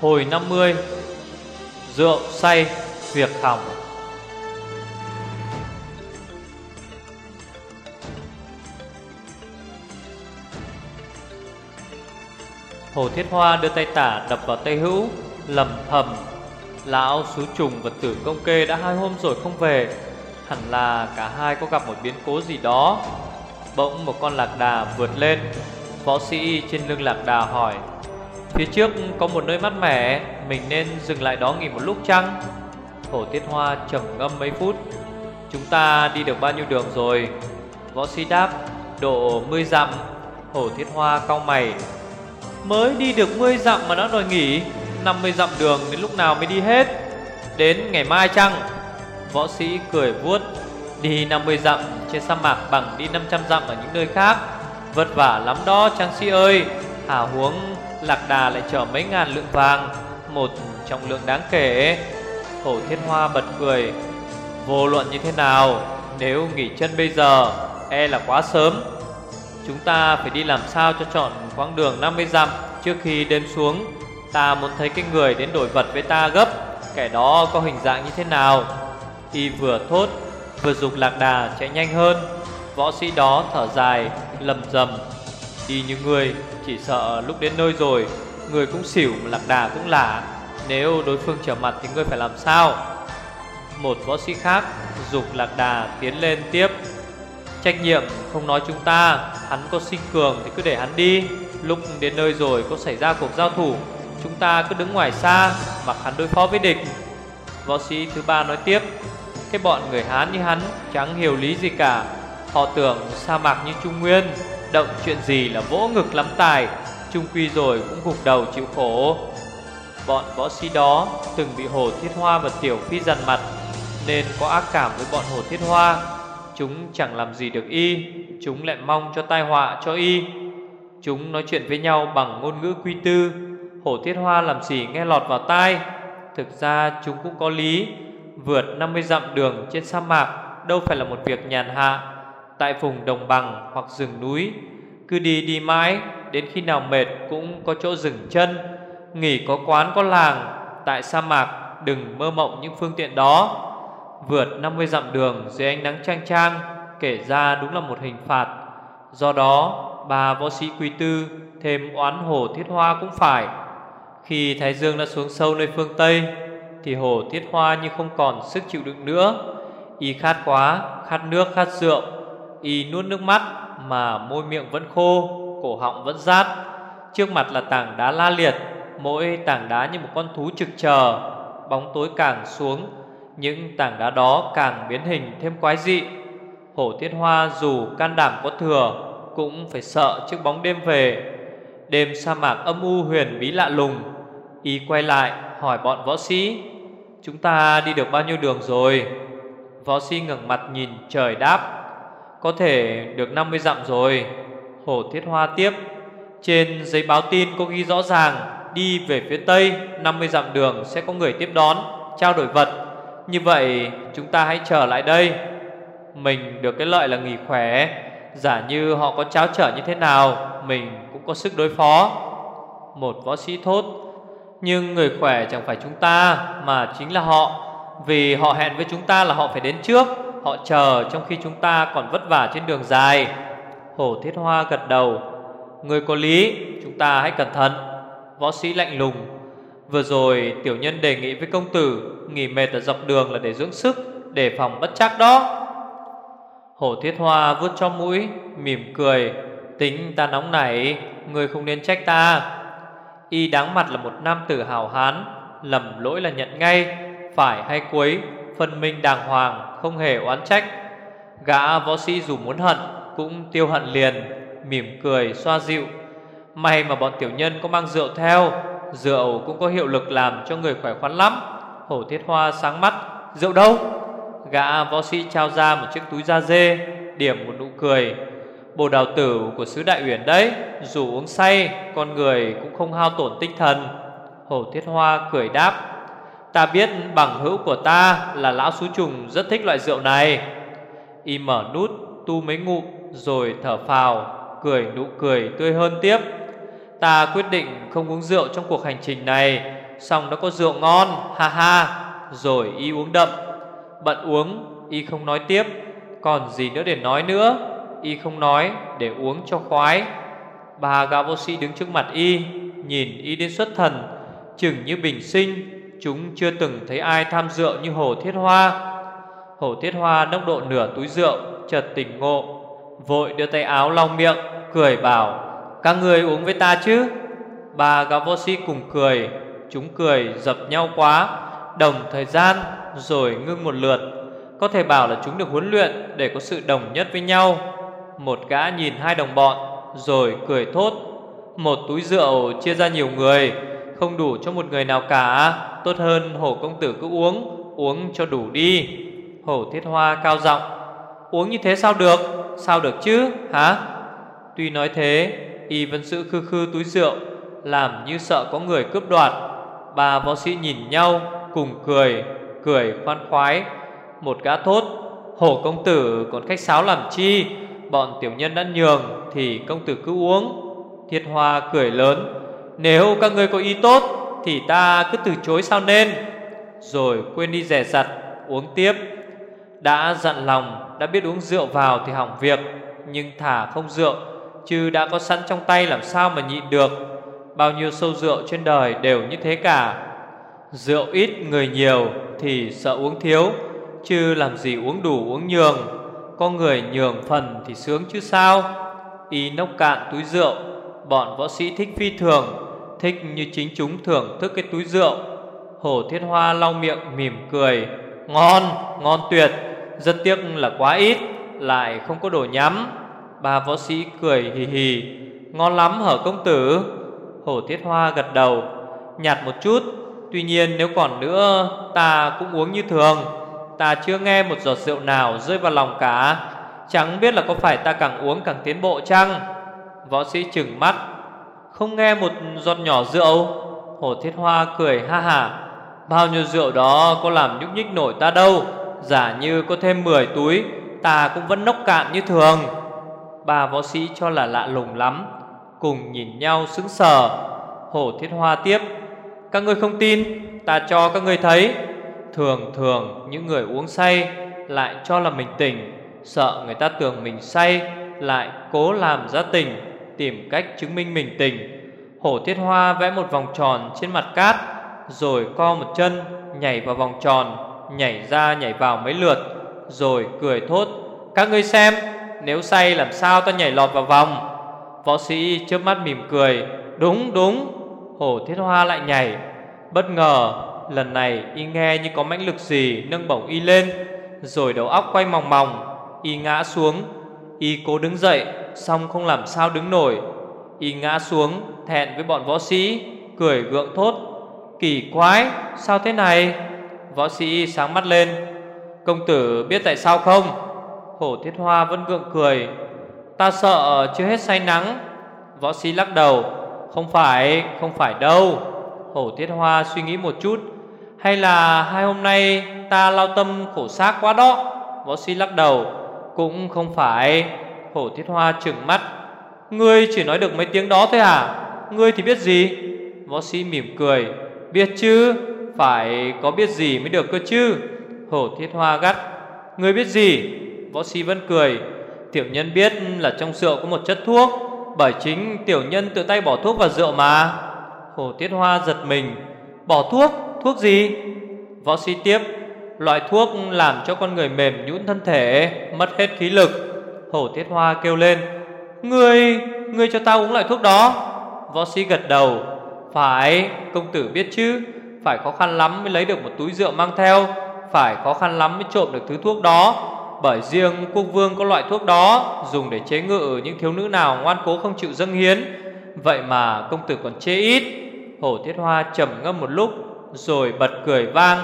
Hồi 50 Rượu say, Việc hỏng Hồ Thiết Hoa đưa tay tả đập vào tay hữu, lầm thầm Lão xú trùng và tử công kê đã hai hôm rồi không về. Hẳn là cả hai có gặp một biến cố gì đó. Bỗng một con lạc đà vượt lên. Võ sĩ trên lưng lạc đà hỏi Phía trước có một nơi mát mẻ, Mình nên dừng lại đó nghỉ một lúc chăng? Hổ Tiết Hoa trầm ngâm mấy phút. Chúng ta đi được bao nhiêu đường rồi? Võ sĩ đáp, Độ 10 dặm. Hổ Thiết Hoa cau mày. Mới đi được 10 dặm mà đã đòi nghỉ. 50 dặm đường đến lúc nào mới đi hết? Đến ngày mai chăng? Võ sĩ cười vuốt. Đi 50 dặm, trên sa mạc bằng đi 500 dặm ở những nơi khác. Vất vả lắm đó, trang sĩ ơi. Hà huống lạc đà lại chở mấy ngàn lượng vàng, Một trọng lượng đáng kể. Hổ thiên hoa bật cười. Vô luận như thế nào, Nếu nghỉ chân bây giờ E là quá sớm. Chúng ta phải đi làm sao cho chọn quãng đường 50 dặm Trước khi đêm xuống? Ta muốn thấy cái người đến đổi vật với ta gấp, Kẻ đó có hình dạng như thế nào? Y vừa thốt, Vừa dục lạc đà chạy nhanh hơn. Võ sĩ đó thở dài, lầm rầm. Đi như người Chỉ sợ lúc đến nơi rồi, Người cũng xỉu mà lạc đà cũng lạ. Nếu đối phương trở mặt thì ngươi phải làm sao? Một võ sĩ khác Dục lạc đà tiến lên tiếp. Trách nhiệm không nói chúng ta, Hắn có sinh cường thì cứ để hắn đi. Lúc đến nơi rồi có xảy ra cuộc giao thủ, Chúng ta cứ đứng ngoài xa, Mặc hắn đối phó với địch. Võ sĩ thứ ba nói tiếp, Cái bọn người Hán như hắn chẳng hiểu lý gì cả. Họ tưởng sa mạc như Trung Nguyên Động chuyện gì là vỗ ngực lắm tài, Trung quy rồi cũng gục đầu chịu khổ. Bọn võ sĩ đó từng bị Hồ Thiết Hoa và Tiểu Phi dằn mặt, Nên có ác cảm với bọn Hồ Thiết Hoa. Chúng chẳng làm gì được y, Chúng lại mong cho tai họa cho y. Chúng nói chuyện với nhau bằng ngôn ngữ quy tư Hổ Thiết Hoa làm gì nghe lọt vào tai. Thực ra chúng cũng có lý, Vượt 50 dặm đường trên sa mạc, Đâu phải là một việc nhàn hạ. Tại vùng đồng bằng hoặc rừng núi. Cứ đi đi mãi Đến khi nào mệt cũng có chỗ dừng chân. Nghỉ có quán có làng Tại sa mạc đừng mơ mộng những phương tiện đó. Vượt 50 dặm đường dưới ánh nắng trang trang Kể ra đúng là một hình phạt. Do đó bà võ sĩ quý tư Thêm oán hồ thiết hoa cũng phải. Khi Thái Dương đã xuống sâu nơi phương Tây Thì hồ thiết hoa như không còn sức chịu đựng nữa. Y khát quá, khát nước, khát rượu Y nuốt nước mắt mà môi miệng vẫn khô, Cổ họng vẫn rát. Trước mặt là tảng đá la liệt, Mỗi tảng đá như một con thú trực chờ, Bóng tối càng xuống, những tảng đá đó càng biến hình thêm quái dị. Hổ Thiết Hoa dù can đảm có thừa, Cũng phải sợ trước bóng đêm về. Đêm sa mạc âm u huyền bí lạ lùng, Y quay lại hỏi bọn võ sĩ, Chúng ta đi được bao nhiêu đường rồi? Võ sĩ ngẩng mặt nhìn trời đáp có thể được 50 dặm rồi. Hổ Thiết Hoa tiếp. Trên giấy báo tin có ghi rõ ràng, Đi về phía tây 50 dặm đường sẽ có người tiếp đón, Trao đổi vật. Như vậy, chúng ta hãy trở lại đây. Mình được cái lợi là nghỉ khỏe. Giả như họ có cháo trở như thế nào, Mình cũng có sức đối phó. Một võ sĩ thốt, Nhưng người khỏe chẳng phải chúng ta, Mà chính là họ. Vì họ hẹn với chúng ta là họ phải đến trước. Họ chờ trong khi chúng ta còn vất vả trên đường dài. Hổ thiết hoa gật đầu. Người có lý, Chúng ta hãy cẩn thận. Võ sĩ lạnh lùng. Vừa rồi tiểu nhân đề nghị với công tử, Nghỉ mệt ở dọc đường là để dưỡng sức Để phòng bất chắc đó. Hổ thiết hoa vuốt cho mũi, Mỉm cười. Tính ta nóng nảy Người không nên trách ta. Y đáng mặt là một nam tử hào hán, Lầm lỗi là nhận ngay, Phải hay quấy. Phân minh đàng hoàng, Không hề oán trách. Gã võ sĩ dù muốn hận, Cũng tiêu hận liền, Mỉm cười, xoa dịu. May mà bọn tiểu nhân có mang rượu theo, Rượu cũng có hiệu lực làm cho người khỏe khoắn lắm. Hổ thiết hoa sáng mắt, Rượu đâu? Gã võ sĩ trao ra một chiếc túi da dê, Điểm một nụ cười. Bồ đào tử của sứ đại uyển đấy, Dù uống say, Con người cũng không hao tổn tinh thần. Hổ thiết hoa cười đáp Ta biết bằng hữu của ta Là lão xú trùng rất thích loại rượu này. Y mở nút, Tu mấy ngụm, Rồi thở phào, Cười, nụ cười tươi hơn tiếp. Ta quyết định không uống rượu trong cuộc hành trình này, Xong nó có rượu ngon, Ha ha, Rồi y uống đậm. Bận uống, Y không nói tiếp, Còn gì nữa để nói nữa, Y không nói để uống cho khoái. Bà gã vô sĩ đứng trước mặt Y, Nhìn Y đến xuất thần, Chừng như bình sinh Chúng chưa từng thấy ai tham rượu như Hồ Thiết Hoa. Hồ Thiết Hoa nốc độ nửa túi rượu, Chợt tỉnh ngộ, Vội đưa tay áo lau miệng, Cười bảo, Các người uống với ta chứ? Bà gavosi vô cùng cười, Chúng cười dập nhau quá, Đồng thời gian rồi ngưng một lượt. Có thể bảo là chúng được huấn luyện Để có sự đồng nhất với nhau. Một gã nhìn hai đồng bọn, Rồi cười thốt, Một túi rượu chia ra nhiều người, Không đủ cho một người nào cả. Tốt hơn hổ công tử cứ uống Uống cho đủ đi. Hổ thiết hoa cao giọng, Uống như thế sao được? Sao được chứ? Hả? Tuy nói thế, Y vẫn giữ khư khư túi rượu, Làm như sợ có người cướp đoạt. Ba võ sĩ nhìn nhau, Cùng cười Cười khoan khoái. Một gã thốt, Hổ công tử còn khách sáo làm chi? Bọn tiểu nhân đã nhường Thì công tử cứ uống. Thiết hoa cười lớn, Nếu các ngươi có ý tốt thì ta cứ từ chối sao nên? Rồi quên đi rẻ rặt Uống tiếp. Đã dặn lòng, Đã biết uống rượu vào thì hỏng việc, Nhưng thả không rượu, Chứ đã có sẵn trong tay làm sao mà nhịn được. Bao nhiêu sâu rượu trên đời đều như thế cả. Rượu ít người nhiều thì sợ uống thiếu, Chứ làm gì uống đủ uống nhường. Có người nhường phần thì sướng chứ sao? Y nốc cạn túi rượu, Bọn võ sĩ thích phi thường Thích như chính chúng thưởng thức cái túi rượu. Hổ thiết hoa lau miệng mỉm cười. Ngon, ngon tuyệt. Rất tiếc là quá ít Lại không có đồ nhắm. Ba võ sĩ cười hì hì. Ngon lắm hở công tử? Hổ thiết hoa gật đầu. Nhạt một chút Tuy nhiên nếu còn nữa Ta cũng uống như thường. Ta chưa nghe một giọt rượu nào rơi vào lòng cả. Chẳng biết là có phải ta càng uống càng tiến bộ chăng? Võ sĩ chừng mắt. Không nghe một giọt nhỏ rượu? Hổ thiết hoa cười ha hả Bao nhiêu rượu đó có làm nhúc nhích nổi ta đâu? Giả như có thêm 10 túi, Ta cũng vẫn nốc cạn như thường. Ba võ sĩ cho là lạ lùng lắm, Cùng nhìn nhau sững sờ. Hổ thiết hoa tiếp, Các ngươi không tin, Ta cho các ngươi thấy. Thường thường những người uống say Lại cho là mình tỉnh, Sợ người ta tưởng mình say Lại cố làm ra tỉnh. Tìm cách chứng minh mình tình. Hổ thiết hoa vẽ một vòng tròn trên mặt cát, Rồi co một chân, Nhảy vào vòng tròn, Nhảy ra nhảy vào mấy lượt, Rồi cười thốt, Các ngươi xem, Nếu say làm sao ta nhảy lọt vào vòng? Võ sĩ chớp mắt mỉm cười, Đúng đúng. Hổ thiết hoa lại nhảy. Bất ngờ, lần này y nghe như có mãnh lực gì nâng bổng y lên, Rồi đầu óc quay mòng mòng, Y ngã xuống, Y cố đứng dậy Xong không làm sao đứng nổi. Y ngã xuống thẹn với bọn võ sĩ Cười gượng thốt Kỳ quái sao thế này? Võ sĩ sáng mắt lên Công tử biết tại sao không? Hổ thiết hoa vẫn gượng cười Ta sợ chưa hết say nắng. Võ sĩ lắc đầu Không phải, không phải đâu. Hổ Thiết Hoa suy nghĩ một chút Hay là hai hôm nay ta lao tâm khổ xác quá đó? Võ sĩ lắc đầu Cũng không phải. Hổ Thiết Hoa trừng mắt. Ngươi chỉ nói được mấy tiếng đó thôi à? Ngươi thì biết gì? Võ sĩ mỉm cười. Biết chứ? Phải có biết gì mới được cơ chứ? Hổ Thiết Hoa gắt. Ngươi biết gì? Võ sĩ vẫn cười. Tiểu nhân biết là trong rượu có một chất thuốc, Bởi chính tiểu nhân tự tay bỏ thuốc vào rượu mà. Hổ Tiết Hoa giật mình. Bỏ thuốc? Thuốc gì? Võ sĩ tiếp. Loại thuốc làm cho con người mềm nhũn thân thể, Mất hết khí lực. Hổ Tiết Hoa kêu lên Ngươi, ngươi cho ta uống loại thuốc đó. Võ sĩ gật đầu Phải, công tử biết chứ Phải khó khăn lắm mới lấy được một túi rượu mang theo Phải khó khăn lắm mới trộm được thứ thuốc đó. Bởi riêng quốc vương có loại thuốc đó Dùng để chế ngự những thiếu nữ nào ngoan cố không chịu dâng hiến. Vậy mà công tử còn chê ít. Hổ thiết hoa trầm ngâm một lúc Rồi bật cười vang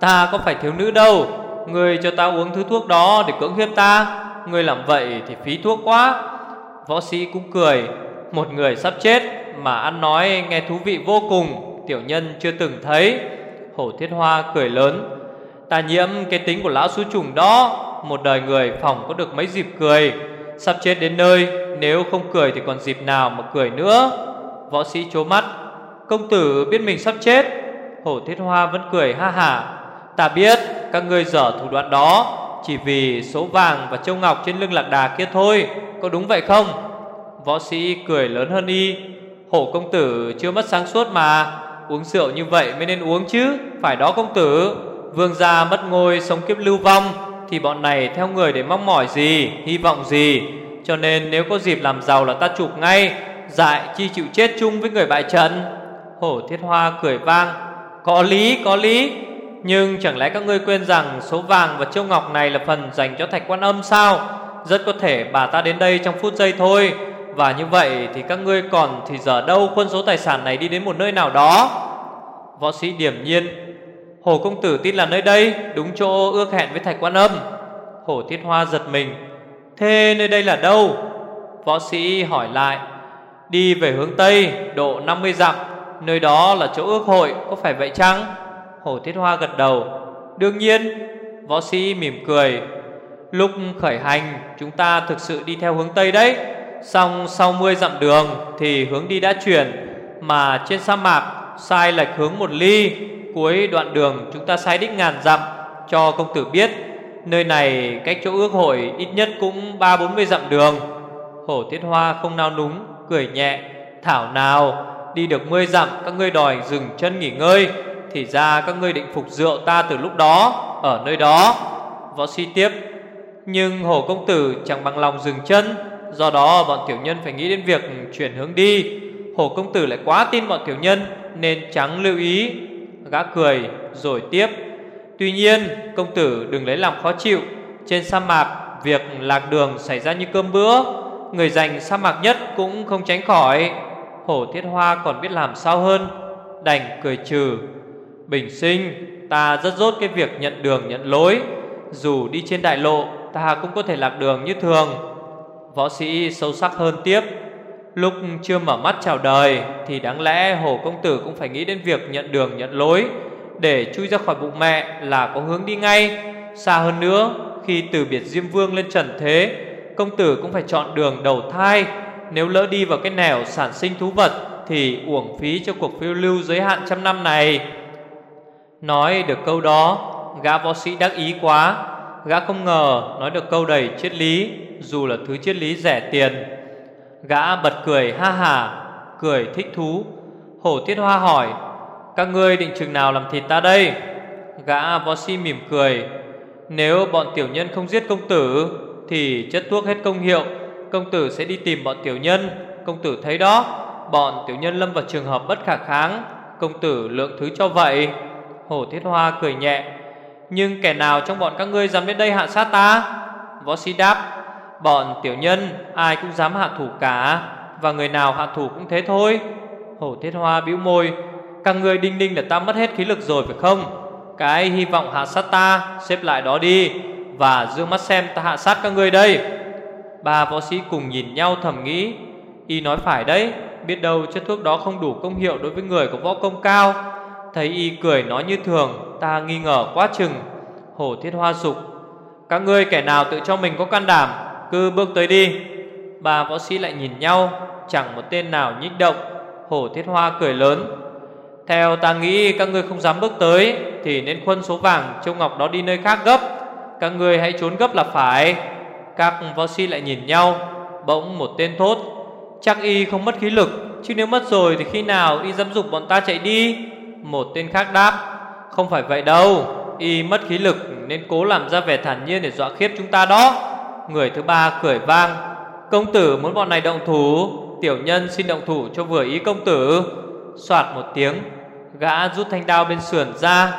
Ta có phải thiếu nữ đâu Người cho ta uống thứ thuốc đó để cưỡng hiếp ta. Ngươi làm vậy thì phí thuốc quá. Võ sĩ cũng cười. Một người sắp chết Mà ăn nói nghe thú vị vô cùng, Tiểu nhân chưa từng thấy. Hổ thiết hoa cười lớn. Ta nhiễm cái tính của lão sư trùng đó. Một đời người phòng có được mấy dịp cười. Sắp chết đến nơi, Nếu không cười thì còn dịp nào mà cười nữa? Võ sĩ chố mắt. Công tử biết mình sắp chết. Hổ Thiết Hoa vẫn cười ha hả. Ta biết các ngươi dở thủ đoạn đó. Chỉ vì số vàng và châu ngọc trên lưng lạc đà kia thôi, Có đúng vậy không? Võ sĩ cười lớn hơn y. Hổ công tử chưa mất sáng suốt mà, Uống rượu như vậy mới nên uống chứ, Phải đó công tử. Vương gia mất ngôi sống kiếp lưu vong, Thì bọn này theo người để mong mỏi gì, Hy vọng gì? Cho nên nếu có dịp làm giàu là ta chụp ngay, Dại chi chịu chết chung với người bại trận. Hổ thiết hoa cười vang. Có lý có lý. Nhưng chẳng lẽ các ngươi quên rằng Số vàng và châu ngọc này là phần dành cho thạch quan âm sao? Rất có thể bà ta đến đây trong phút giây thôi. Và như vậy thì các ngươi còn thì giờ đâu Quân số tài sản này đi đến một nơi nào đó? Võ sĩ điểm nhiên, Hồ công tử tin là nơi đây, Đúng chỗ ước hẹn với thạch quan âm. Hồ thiết hoa giật mình. Thế nơi đây là đâu? Võ sĩ hỏi lại. Đi về hướng Tây, độ 50 dặm. Nơi đó là chỗ ước hội, Có phải vậy chăng? Hồ thiết hoa gật đầu. Đương nhiên, Võ sĩ mỉm cười. Lúc khởi hành, chúng ta thực sự đi theo hướng Tây đấy. Xong sau 10 dặm đường Thì hướng đi đã chuyển, Mà trên sa mạc sai lệch hướng một ly. Cuối đoạn đường chúng ta sai đích ngàn dặm, Cho công tử biết. Nơi này cách chỗ ước hội ít nhất cũng ba bốn mươi dặm đường. Hổ Thiết Hoa không nao núng, Cười nhẹ. Thảo nào, Đi được mươi dặm, các ngươi đòi dừng chân nghỉ ngơi. Thì ra các ngươi định phục rượu ta từ lúc đó, Ở nơi đó. Võ sĩ tiếp, Nhưng hồ Công Tử chẳng bằng lòng dừng chân, Do đó bọn tiểu nhân phải nghĩ đến việc chuyển hướng đi. Hồ Công Tử lại quá tin bọn tiểu nhân, Nên chẳng lưu ý. Gã cười, rồi tiếp. Tuy nhiên, công tử đừng lấy làm khó chịu. Trên sa mạc, Việc lạc đường xảy ra như cơm bữa. Người giành sa mạc nhất cũng không tránh khỏi. Hổ thiết hoa còn biết làm sao hơn. Đành cười trừ. Bình sinh, Ta rất rốt cái việc nhận đường nhận lối. Dù đi trên đại lộ, Ta cũng có thể lạc đường như thường. Võ sĩ sâu sắc hơn tiếp. Lúc chưa mở mắt chào đời, Thì đáng lẽ Hồ Công Tử cũng phải nghĩ đến việc nhận đường nhận lối. Để chui ra khỏi bụng mẹ là có hướng đi ngay. Xa hơn nữa, Khi từ biệt Diêm Vương lên trần thế, Công tử cũng phải chọn đường đầu thai. Nếu lỡ đi vào cái nẻo sản sinh thú vật, Thì uổng phí cho cuộc phiêu lưu giới hạn trăm năm này. Nói được câu đó. Gã võ sĩ đắc ý quá. Gã không ngờ nói được câu đầy triết lý, Dù là thứ triết lý rẻ tiền. Gã bật cười ha hà, Cười thích thú. Hổ Thiết Hoa hỏi, Các ngươi định chừng nào làm thịt ta đây? Gã võ sĩ mỉm cười, Nếu bọn tiểu nhân không giết công tử, Thì chất thuốc hết công hiệu. Công tử sẽ đi tìm bọn tiểu nhân. Công tử thấy đó, Bọn tiểu nhân lâm vào trường hợp bất khả kháng. Công tử lượng thứ cho vậy. Hổ Thiết Hoa cười nhẹ. Nhưng kẻ nào trong bọn các ngươi dám đến đây hạ sát ta? Võ sĩ đáp, Bọn tiểu nhân, ai cũng dám hạ thủ cả, Và người nào hạ thủ cũng thế thôi. Hổ Thiết Hoa bĩu môi, Các người đinh đinh là ta mất hết khí lực rồi phải không? Cái hy vọng hạ sát ta, Xếp lại đó đi, Và dương mắt xem ta hạ sát các ngươi đây. Ba võ sĩ cùng nhìn nhau thầm nghĩ, Y nói phải đấy, Biết đâu chất thuốc đó không đủ công hiệu Đối với người có võ công cao Thấy Y cười nói như thường, Ta nghi ngờ quá chừng. Hổ Thiết Hoa sục, Các ngươi kẻ nào tự cho mình có can đảm, cứ bước tới đi. Ba võ sĩ lại nhìn nhau, Chẳng một tên nào nhích động. Hổ thiết hoa cười lớn, Theo ta nghĩ các ngươi không dám bước tới, Thì nên khuân số vàng châu ngọc đó đi nơi khác gấp. Các ngươi hãy trốn gấp là phải. Các võ sĩ lại nhìn nhau, Bỗng một tên thốt, Chắc y không mất khí lực, Chứ nếu mất rồi thì khi nào y dám dục bọn ta chạy đi? Một tên khác đáp, Không phải vậy đâu, Y mất khí lực nên cố làm ra vẻ thản nhiên để dọa khiếp chúng ta đó. Người thứ ba cười vang, Công tử muốn bọn này động thủ, Tiểu nhân xin động thủ cho vừa ý công tử. Soạt một tiếng, Gã rút thanh đao bên sườn ra,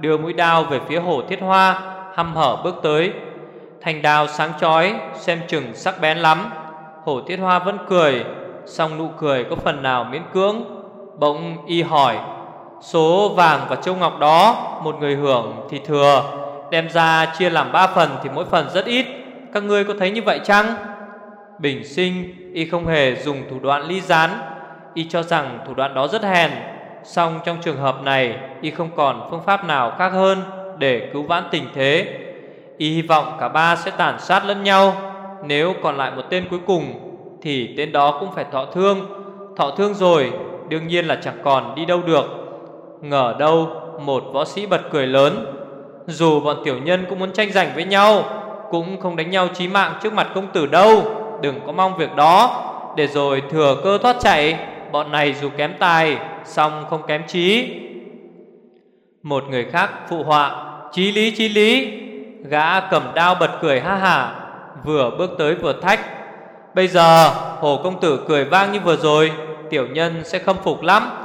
Đưa mũi đao về phía hồ thiết hoa, Hăm hở bước tới. Thanh đao sáng chói, Xem chừng sắc bén lắm. Hồ thiết hoa vẫn cười Xong nụ cười có phần nào miễn cưỡng. Bỗng y hỏi Số vàng và châu ngọc đó Một người hưởng thì thừa. Đem ra chia làm ba phần thì mỗi phần rất ít. Các ngươi có thấy như vậy chăng? Bình sinh, Y không hề dùng thủ đoạn ly gián. Y cho rằng thủ đoạn đó rất hèn. Song trong trường hợp này, Y không còn phương pháp nào khác hơn Để cứu vãn tình thế. Y hy vọng cả ba sẽ tàn sát lẫn nhau. Nếu còn lại một tên cuối cùng, Thì tên đó cũng phải thọ thương. Thọ thương rồi, Đương nhiên là chẳng còn đi đâu được. Ngờ đâu một võ sĩ bật cười lớn. Dù bọn tiểu nhân cũng muốn tranh giành với nhau, Cũng không đánh nhau chí mạng trước mặt công tử đâu. Đừng có mong việc đó. Để rồi thừa cơ thoát chạy, Bọn này dù kém tài Xong không kém trí. Một người khác phụ họa, Chí lý chí lý. Gã cầm đao bật cười ha hả, Vừa bước tới vừa thách. Bây giờ hồ công tử cười vang như vừa rồi, Tiểu nhân sẽ khâm phục lắm.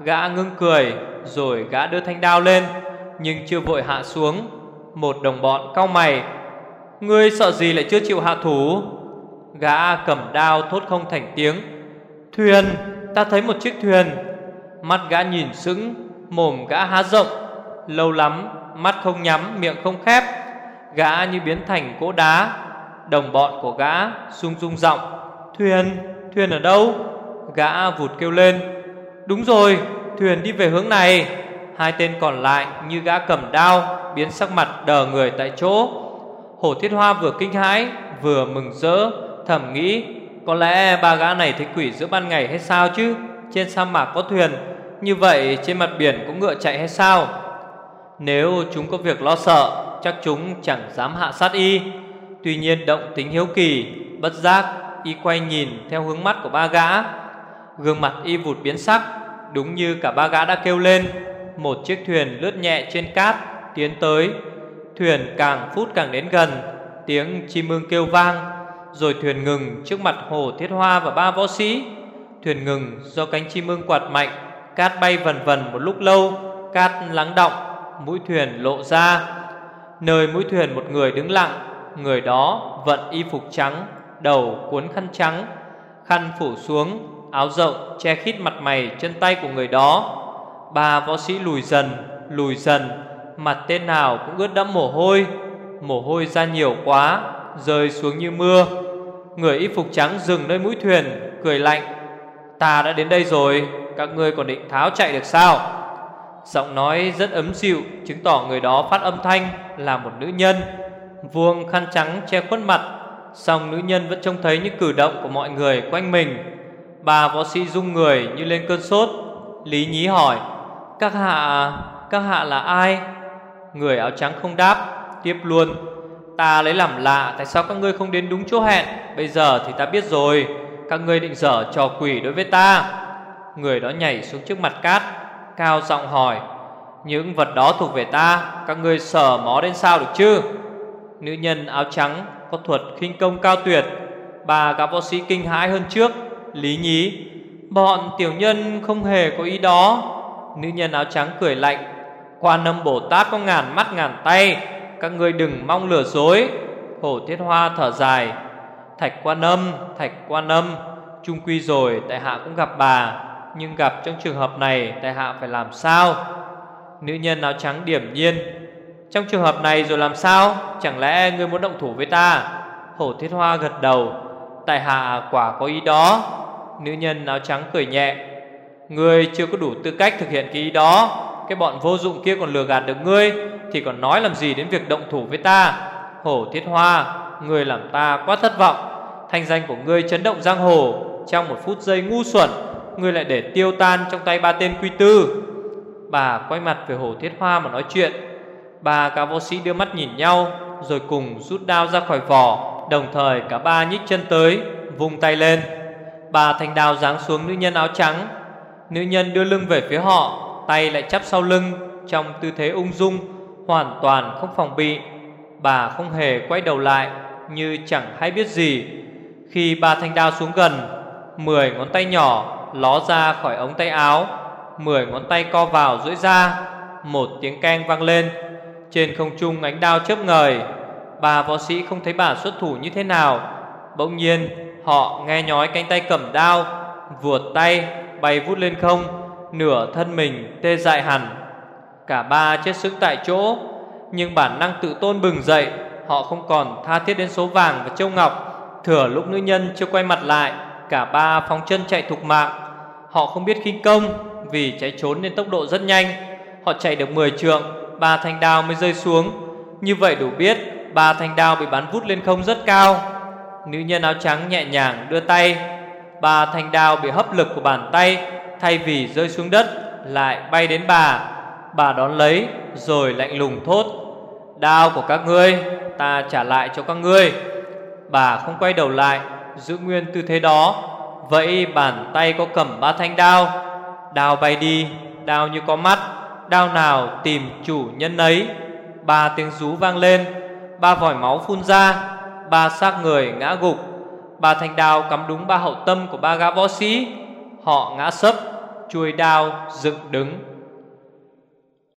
Gã ngưng cười Rồi gã đưa thanh đao lên Nhưng chưa vội hạ xuống. Một đồng bọn cau mày. Ngươi sợ gì lại chưa chịu hạ thủ? Gã cầm đao thốt không thành tiếng. Thuyền Ta thấy một chiếc thuyền. Mắt gã nhìn sững Mồm gã há rộng. Lâu lắm mắt không nhắm miệng không khép. Gã như biến thành cỗ đá. Đồng bọn của gã sung rung giọng. Thuyền, thuyền ở đâu? Gã vụt kêu lên. Đúng rồi, thuyền đi về hướng này. Hai tên còn lại như gã cầm đao Biến sắc mặt đờ người tại chỗ. Hổ thiết hoa vừa kinh hãi Vừa mừng rỡ Thầm nghĩ Có lẽ ba gã này thấy quỷ giữa ban ngày hay sao chứ? Trên sa mạc có thuyền Như vậy trên mặt biển cũng ngựa chạy hay sao? Nếu chúng có việc lo sợ Chắc chúng chẳng dám hạ sát y. Tuy nhiên động tính hiếu kỳ Bất giác y quay nhìn theo hướng mắt của ba gã. Gương mặt y vụt biến sắc, Đúng như cả ba gã đã kêu lên. Một chiếc thuyền lướt nhẹ trên cát, Tiến tới. Thuyền càng phút càng đến gần, Tiếng chim ưng kêu vang, Rồi thuyền ngừng trước mặt hồ thiết hoa và ba võ sĩ. Thuyền ngừng do cánh chim ưng quạt mạnh, Cát bay vần vần một lúc lâu, Cát lắng động, Mũi thuyền lộ ra. Nơi mũi thuyền một người đứng lặng, Người đó vận y phục trắng, Đầu cuốn khăn trắng, Khăn phủ xuống. Áo rộng che khít mặt mày chân tay của người đó. Ba võ sĩ lùi dần Lùi dần, Mặt tên nào cũng ướt đẫm mồ hôi. Mồ hôi ra nhiều quá, Rơi xuống như mưa. Người y phục trắng dừng nơi mũi thuyền, Cười lạnh. Ta đã đến đây rồi, Các ngươi còn định tháo chạy được sao? Giọng nói rất ấm dịu, Chứng tỏ người đó phát âm thanh Là một nữ nhân. Vuông khăn trắng che khuất mặt, song nữ nhân vẫn trông thấy những cử động của mọi người quanh mình. Bà võ sĩ rung người như lên cơn sốt. Lý nhí hỏi Các hạ, các hạ là ai? Người áo trắng không đáp Tiếp luôn. Ta lấy làm lạ tại sao các ngươi không đến đúng chỗ hẹn? Bây giờ thì ta biết rồi. Các ngươi định dở trò quỷ đối với ta. Người đó nhảy xuống trước mặt cát Cao giọng hỏi Những vật đó thuộc về ta Các ngươi sở mó đến sao được chứ? Nữ nhân áo trắng có thuật khinh công cao tuyệt. Bà gã võ sĩ kinh hãi hơn trước Lý nhí Bọn tiểu nhân không hề có ý đó. Nữ nhân áo trắng cười lạnh Quan âm Bồ Tát có ngàn mắt ngàn tay Các ngươi đừng mong lừa dối. Hổ Thiết Hoa thở dài Thạch quan âm, thạch quan âm Trung quy rồi tại hạ cũng gặp bà Nhưng gặp trong trường hợp này Tại hạ phải làm sao? Nữ nhân áo trắng điểm nhiên Trong trường hợp này rồi làm sao? Chẳng lẽ ngươi muốn động thủ với ta? Hổ Thiết Hoa gật đầu Tại hạ quả có ý đó. Nữ nhân áo trắng cười nhẹ. Ngươi chưa có đủ tư cách thực hiện cái ý đó. Cái bọn vô dụng kia còn lừa gạt được ngươi, Thì còn nói làm gì đến việc động thủ với ta? Hổ Thiết Hoa, Ngươi làm ta quá thất vọng. Thanh danh của ngươi chấn động giang hồ. Trong một phút giây ngu xuẩn, Ngươi lại để tiêu tan trong tay ba tên quy tư. Bà quay mặt về Hổ Thiết Hoa mà nói chuyện. Ba cả võ sĩ đưa mắt nhìn nhau, Rồi cùng rút đao ra khỏi vỏ. Đồng thời cả ba nhích chân tới, Vung tay lên bà thanh đao giáng xuống nữ nhân áo trắng. Nữ nhân đưa lưng về phía họ, Tay lại chắp sau lưng, Trong tư thế ung dung, Hoàn toàn không phòng bị. Bà không hề quay đầu lại, Như chẳng hay biết gì. Khi bà thanh đao xuống gần, Mười ngón tay nhỏ ló ra khỏi ống tay áo, Mười ngón tay co vào duỗi ra, Một tiếng keng vang lên. Trên không trung ánh đao chớp ngời Bà võ sĩ không thấy bà xuất thủ như thế nào. Bỗng nhiên, họ nghe nhói cánh tay cầm đao, Vuột tay, bay vút lên không, Nửa thân mình tê dại hẳn. Cả ba chết sững tại chỗ, Nhưng bản năng tự tôn bừng dậy, Họ không còn tha thiết đến số vàng và châu ngọc. Thừa lúc nữ nhân chưa quay mặt lại, Cả ba phóng chân chạy thục mạng. Họ không biết khinh công, Vì chạy trốn nên tốc độ rất nhanh. Họ chạy được 10 trượng, Ba thanh đao mới rơi xuống. Như vậy đủ biết, Ba thanh đao bị bắn vút lên không rất cao. Nữ nhân áo trắng nhẹ nhàng đưa tay. Ba thanh đao bị hấp lực của bàn tay, Thay vì rơi xuống đất, lại bay đến bà. Bà đón lấy, rồi lạnh lùng thốt, Đao của các ngươi, ta trả lại cho các ngươi. Bà không quay đầu lại, Giữ nguyên tư thế đó. Vậy bàn tay có cầm ba thanh đao. Đao bay đi, Đao như có mắt, Đao nào tìm chủ nhân ấy? Ba tiếng rú vang lên, Ba vòi máu phun ra. Ba xác người ngã gục. Ba thanh đao cắm đúng ba hậu tâm của ba gã võ sĩ. Họ ngã sấp, Chuôi đao dựng đứng.